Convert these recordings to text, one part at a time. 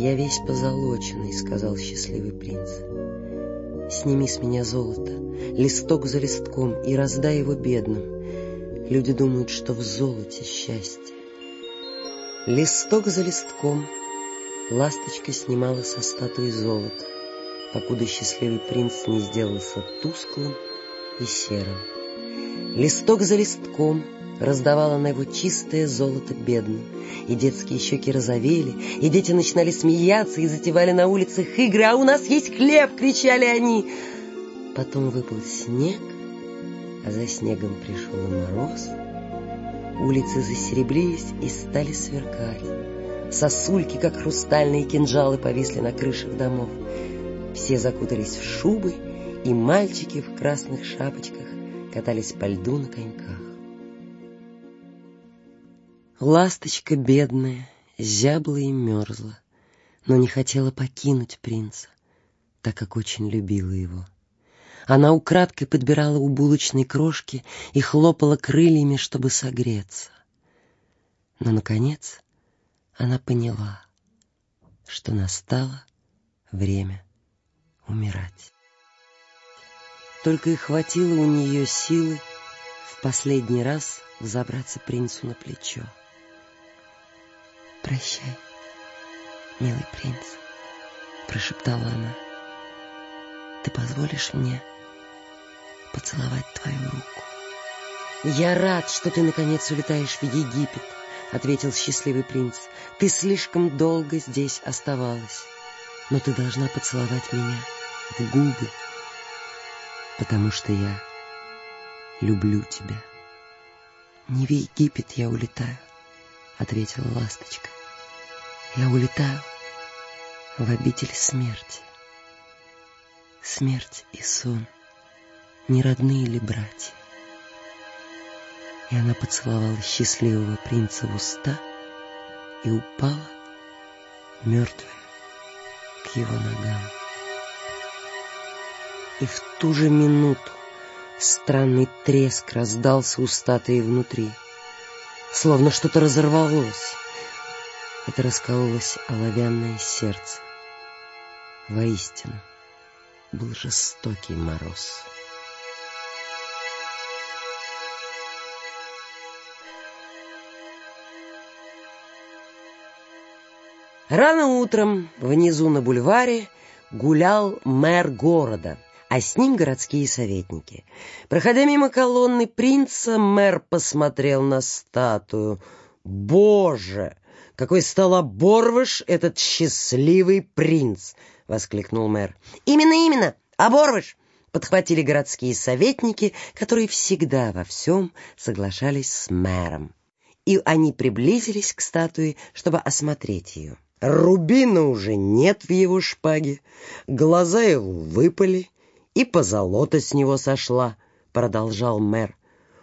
«Я весь позолоченный», — сказал счастливый принц. «Сними с меня золото, листок за листком, и раздай его бедным. Люди думают, что в золоте счастье». Листок за листком ласточка снимала со статуи золото, покуда счастливый принц не сделался тусклым и серым. Листок за листком раздавала на его чистое золото бедным, и детские щеки розовели, и дети начинали смеяться и затевали на улицах игры, «А у нас есть хлеб!» — кричали они. Потом выпал снег, а за снегом пришел и мороз. Улицы засеребрились и стали сверкать. Сосульки, как хрустальные кинжалы, повисли на крышах домов. Все закутались в шубы, и мальчики в красных шапочках катались по льду на коньках. Ласточка бедная зябла и мерзла, но не хотела покинуть принца, так как очень любила его. Она украдкой подбирала у булочной крошки и хлопала крыльями, чтобы согреться. Но, наконец, она поняла, что настало время умирать. Только и хватило у нее силы в последний раз взобраться принцу на плечо. «Прощай, милый принц», — прошептала она. «Ты позволишь мне поцеловать твою руку?» «Я рад, что ты, наконец, улетаешь в Египет», — ответил счастливый принц. «Ты слишком долго здесь оставалась, но ты должна поцеловать меня в губы, потому что я люблю тебя». «Не в Египет я улетаю, ответила ласточка. Я улетаю в обитель смерти. Смерть и сон, не родные ли братья? И она поцеловала счастливого принца в уста и упала, мертвая, к его ногам. И в ту же минуту странный треск раздался устатый внутри — словно что-то разорвалось. Это раскололось оловянное сердце. Воистину, был жестокий мороз. Рано утром внизу на бульваре гулял мэр города — а с ним городские советники. Проходя мимо колонны принца, мэр посмотрел на статую. «Боже, какой стал оборвыш этот счастливый принц!» — воскликнул мэр. «Именно, именно, оборвыш!» — подхватили городские советники, которые всегда во всем соглашались с мэром. И они приблизились к статуе, чтобы осмотреть ее. Рубина уже нет в его шпаге, глаза его выпали, и позолота с него сошла, — продолжал мэр.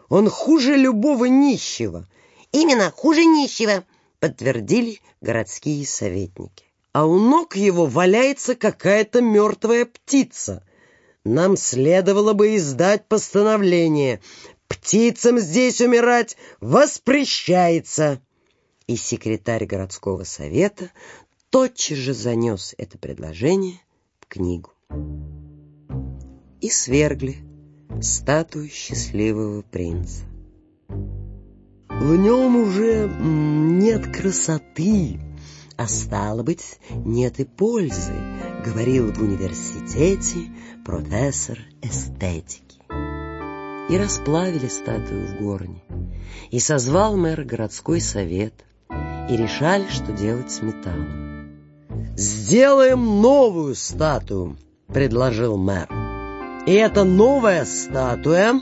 Он хуже любого нищего. Именно, хуже нищего, — подтвердили городские советники. А у ног его валяется какая-то мертвая птица. Нам следовало бы издать постановление. Птицам здесь умирать воспрещается. И секретарь городского совета тотчас же занес это предложение в книгу и свергли статую счастливого принца. В нем уже нет красоты, а стало быть, нет и пользы, говорил в университете профессор эстетики. И расплавили статую в горне, и созвал мэр городской совет, и решали, что делать с металлом. «Сделаем новую статую», — предложил мэр. И эта новая статуя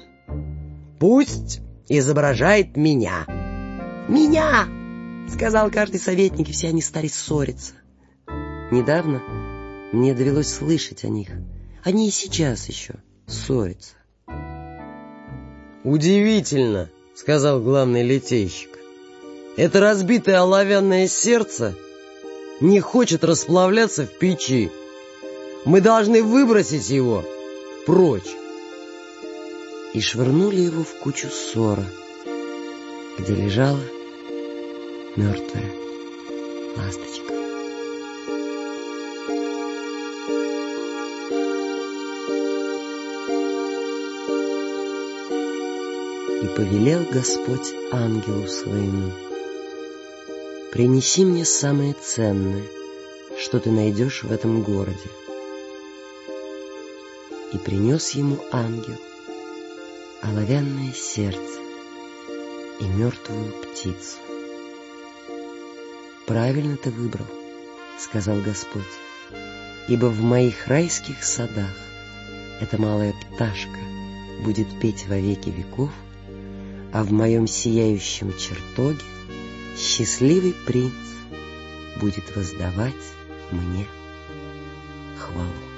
пусть изображает меня. Меня! Сказал каждый советник, и все они стали ссориться. Недавно мне довелось слышать о них. Они и сейчас еще ссорятся. «Удивительно», — сказал главный литейщик. «Это разбитое оловянное сердце не хочет расплавляться в печи. Мы должны выбросить его прочь!» и швырнули его в кучу ссора, где лежала мертвая ласточка. И повелел Господь ангелу своему, «Принеси мне самое ценное, что ты найдешь в этом городе». И принес ему ангел — оловянное сердце и мертвую птицу. «Правильно ты выбрал», — сказал Господь, «ибо в моих райских садах эта малая пташка будет петь во веки веков, а в моем сияющем чертоге счастливый принц будет воздавать мне хвалу.